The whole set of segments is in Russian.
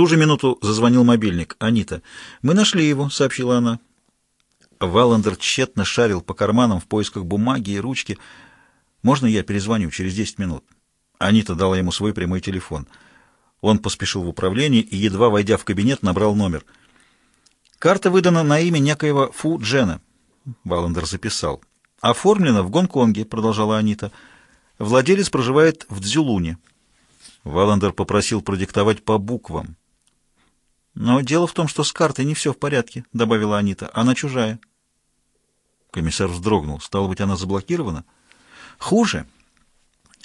ту же минуту зазвонил мобильник. «Анита, мы нашли его», — сообщила она. Валандер тщетно шарил по карманам в поисках бумаги и ручки. «Можно я перезвоню через десять минут?» Анита дала ему свой прямой телефон. Он поспешил в управление и, едва войдя в кабинет, набрал номер. «Карта выдана на имя некоего Фу Джена», — Валандер записал. «Оформлена в Гонконге», — продолжала Анита. «Владелец проживает в Дзюлуне». Валандер попросил продиктовать по буквам. «Но дело в том, что с картой не все в порядке», — добавила Анита. «Она чужая». Комиссар вздрогнул. Стало быть, она заблокирована? «Хуже.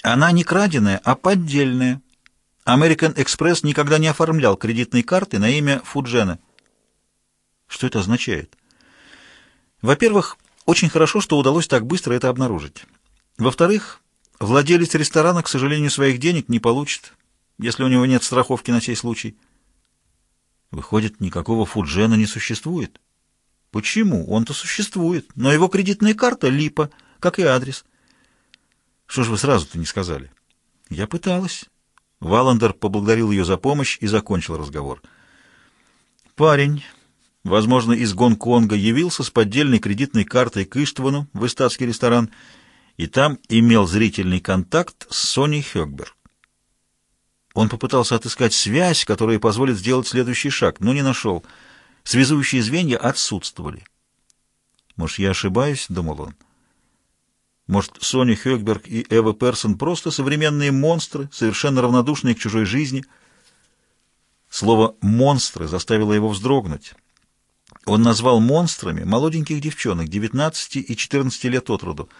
Она не краденая, а поддельная. American Express никогда не оформлял кредитные карты на имя Фуджена». «Что это означает?» «Во-первых, очень хорошо, что удалось так быстро это обнаружить. Во-вторых, владелец ресторана, к сожалению, своих денег не получит, если у него нет страховки на сей случай. Выходит, никакого Фуджена не существует. Почему? Он-то существует, но его кредитная карта липа, как и адрес. Что же вы сразу-то не сказали? Я пыталась. Валандер поблагодарил ее за помощь и закончил разговор. Парень возможно, из Гонконга, явился с поддельной кредитной картой к Иштвану в эстатский ресторан и там имел зрительный контакт с Соней Хёкберг. Он попытался отыскать связь, которая позволит сделать следующий шаг, но не нашел. Связующие звенья отсутствовали. «Может, я ошибаюсь?» — думал он. «Может, Соня Хёкберг и Эва Персон просто современные монстры, совершенно равнодушные к чужой жизни?» Слово «монстры» заставило его вздрогнуть. Он назвал монстрами молоденьких девчонок, 19 и 14 лет от роду.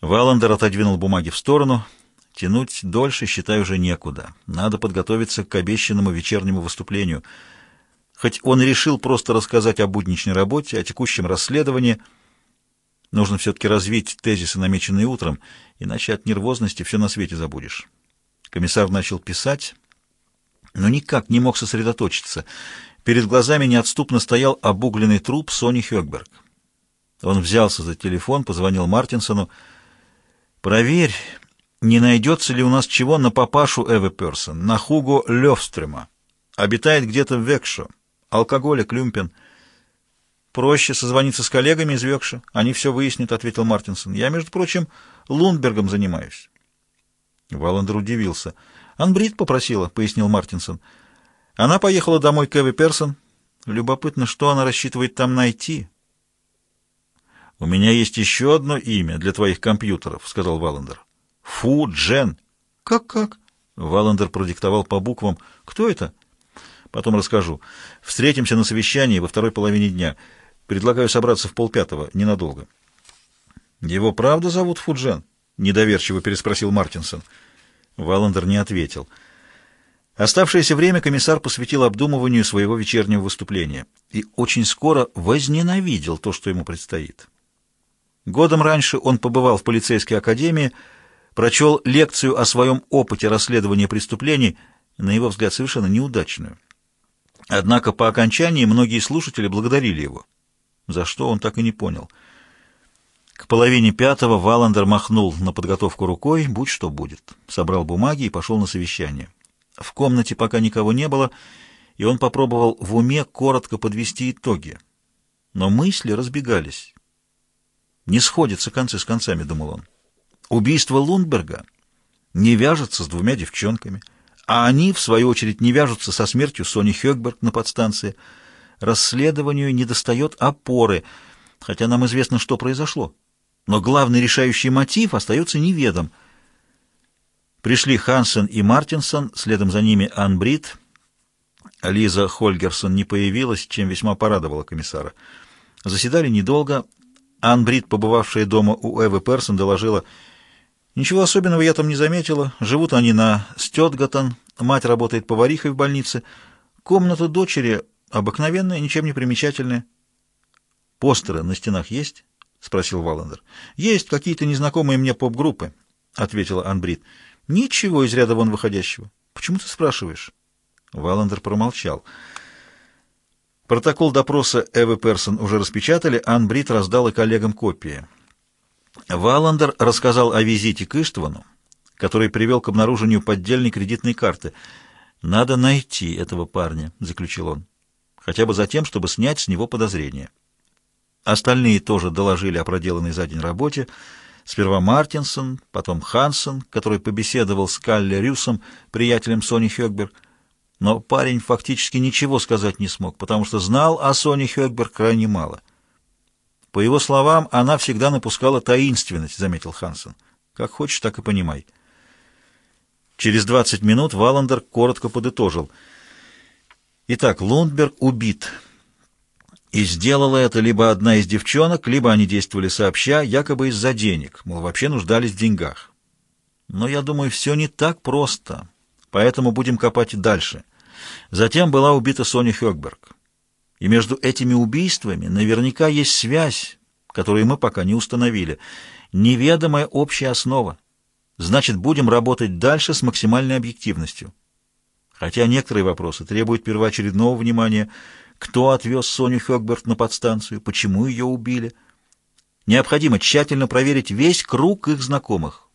Валандер отодвинул бумаги в сторону. Тянуть дольше, считай, уже некуда. Надо подготовиться к обещанному вечернему выступлению. Хоть он и решил просто рассказать о будничной работе, о текущем расследовании, нужно все-таки развить тезисы, намеченные утром, иначе от нервозности все на свете забудешь. Комиссар начал писать, но никак не мог сосредоточиться — Перед глазами неотступно стоял обугленный труп Сони Хёкберг. Он взялся за телефон, позвонил Мартинсону. «Проверь, не найдется ли у нас чего на папашу Эвы Персон, на Хуго Левстрема. Обитает где-то в Векшо. Алкоголик, люмпен». «Проще созвониться с коллегами из Векша. Они все выяснят», — ответил Мартинсон. «Я, между прочим, Лундбергом занимаюсь». Валандер удивился. «Анбрид попросила», — пояснил Мартинсон. Она поехала домой к Эви Персон. Любопытно, что она рассчитывает там найти. «У меня есть еще одно имя для твоих компьютеров», — сказал Валандер. «Фу Джен». «Как-как?» Валандер продиктовал по буквам. «Кто это?» «Потом расскажу. Встретимся на совещании во второй половине дня. Предлагаю собраться в полпятого, ненадолго». «Его правда зовут Фуджен?» — недоверчиво переспросил Мартинсон. Валандер не ответил. Оставшееся время комиссар посвятил обдумыванию своего вечернего выступления и очень скоро возненавидел то, что ему предстоит. Годом раньше он побывал в полицейской академии, прочел лекцию о своем опыте расследования преступлений, на его взгляд, совершенно неудачную. Однако по окончании многие слушатели благодарили его, за что он так и не понял. К половине пятого Валандер махнул на подготовку рукой, будь что будет, собрал бумаги и пошел на совещание. В комнате пока никого не было, и он попробовал в уме коротко подвести итоги. Но мысли разбегались. Не сходятся концы с концами, думал он. Убийство Лундберга не вяжется с двумя девчонками, а они, в свою очередь, не вяжутся со смертью Сони Хёкберг на подстанции. Расследованию недостает опоры, хотя нам известно, что произошло. Но главный решающий мотив остается неведом — Пришли Хансен и Мартинсон, следом за ними Анбрид. Лиза Хольгерсон не появилась, чем весьма порадовала комиссара. Заседали недолго. Анбрид, побывавшая дома у Эвы Персон, доложила, «Ничего особенного я там не заметила. Живут они на Стетгатон. Мать работает поварихой в больнице. Комната дочери обыкновенная, ничем не примечательная». «Постеры на стенах есть?» — спросил Валандер. «Есть какие-то незнакомые мне поп-группы», — ответила Анбрид. Ничего из ряда вон выходящего. Почему ты спрашиваешь? Валандер промолчал. Протокол допроса Эвы Персон уже распечатали, Ан Брит раздал коллегам копии. Валандер рассказал о визите к Иштвану, который привел к обнаружению поддельной кредитной карты. «Надо найти этого парня», — заключил он, — «хотя бы за тем, чтобы снять с него подозрения». Остальные тоже доложили о проделанной за день работе. Сперва Мартинсон, потом Хансен, который побеседовал с Калли Рюсом, приятелем Сони Хёкберг. Но парень фактически ничего сказать не смог, потому что знал о Соне Хёкберг крайне мало. По его словам, она всегда напускала таинственность, заметил Хансен. Как хочешь, так и понимай. Через 20 минут Валандер коротко подытожил. Итак, Лундберг убит. И сделала это либо одна из девчонок, либо они действовали сообща, якобы из-за денег, мол, вообще нуждались в деньгах. Но я думаю, все не так просто, поэтому будем копать дальше. Затем была убита Соня Хёкберг. И между этими убийствами наверняка есть связь, которую мы пока не установили. Неведомая общая основа. Значит, будем работать дальше с максимальной объективностью. Хотя некоторые вопросы требуют первоочередного внимания – кто отвез Соню Хёкберт на подстанцию? Почему ее убили? Необходимо тщательно проверить весь круг их знакомых.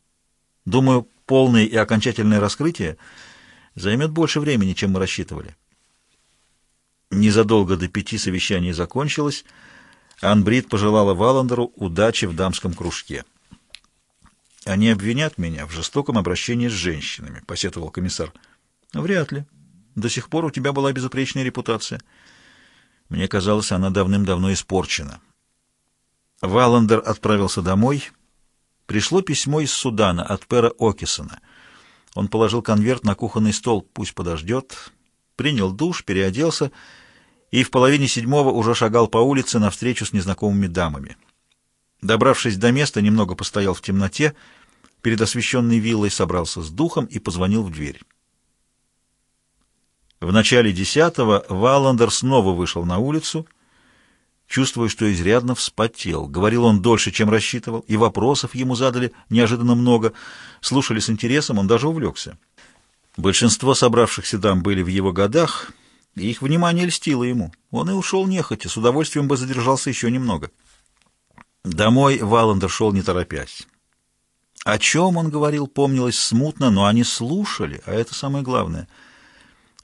Думаю, полное и окончательное раскрытие займет больше времени, чем мы рассчитывали. Незадолго до пяти совещание закончилось. Анбрид пожелала Валандеру удачи в дамском кружке. «Они обвинят меня в жестоком обращении с женщинами», — посетовал комиссар. «Вряд ли. До сих пор у тебя была безупречная репутация». Мне казалось, она давным-давно испорчена. Валандер отправился домой. Пришло письмо из Судана от Пера Окисона. Он положил конверт на кухонный стол, пусть подождет, принял душ, переоделся и в половине седьмого уже шагал по улице навстречу с незнакомыми дамами. Добравшись до места, немного постоял в темноте, перед освещенной виллой собрался с духом и позвонил в дверь. В начале десятого Валандер снова вышел на улицу, чувствуя, что изрядно вспотел. Говорил он дольше, чем рассчитывал, и вопросов ему задали неожиданно много. Слушали с интересом, он даже увлекся. Большинство собравшихся дам были в его годах, и их внимание льстило ему. Он и ушел нехотя, с удовольствием бы задержался еще немного. Домой Валандер шел не торопясь. О чем он говорил, помнилось смутно, но они слушали, а это самое главное —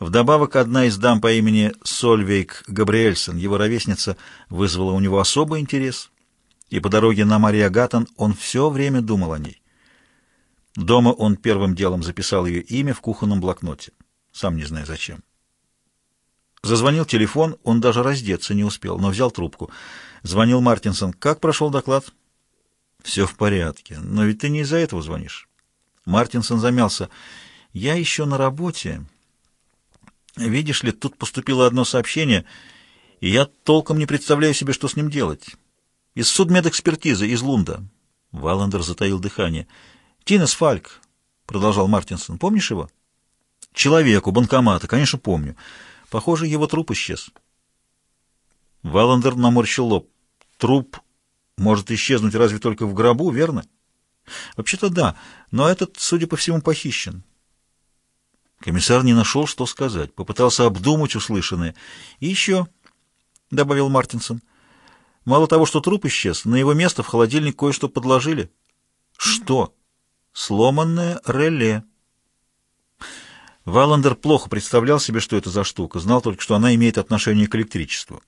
Вдобавок, одна из дам по имени Сольвейк Габриэльсон, его ровесница, вызвала у него особый интерес, и по дороге на Мария Гаттон он все время думал о ней. Дома он первым делом записал ее имя в кухонном блокноте, сам не зная зачем. Зазвонил телефон, он даже раздеться не успел, но взял трубку. Звонил Мартинсон. «Как прошел доклад?» «Все в порядке. Но ведь ты не из-за этого звонишь». Мартинсон замялся. «Я еще на работе». Видишь ли, тут поступило одно сообщение, и я толком не представляю себе, что с ним делать. Из судмедэкспертизы, из Лунда. Валандер затаил дыхание. Тинес Фальк, продолжал Мартинсон. Помнишь его? Человек у банкомата, конечно, помню. Похоже, его труп исчез. Валандер наморщил лоб. Труп может исчезнуть разве только в гробу, верно? Вообще-то да, но этот, судя по всему, похищен. Комиссар не нашел, что сказать, попытался обдумать услышанное. «И еще», — добавил Мартинсон, — «мало того, что труп исчез, на его место в холодильник кое-что подложили». «Что?» «Сломанное реле». Валандер плохо представлял себе, что это за штука, знал только, что она имеет отношение к электричеству.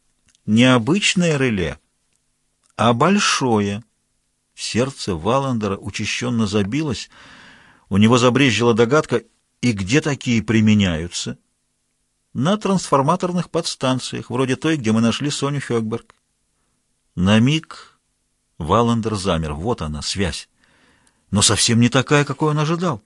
Необычное реле, а большое. Сердце Валандера учащенно забилось, у него забрезжила догадка, и где такие применяются? На трансформаторных подстанциях, вроде той, где мы нашли Соню Хёкберг. На миг Валандер замер. Вот она, связь. Но совсем не такая, какой он ожидал.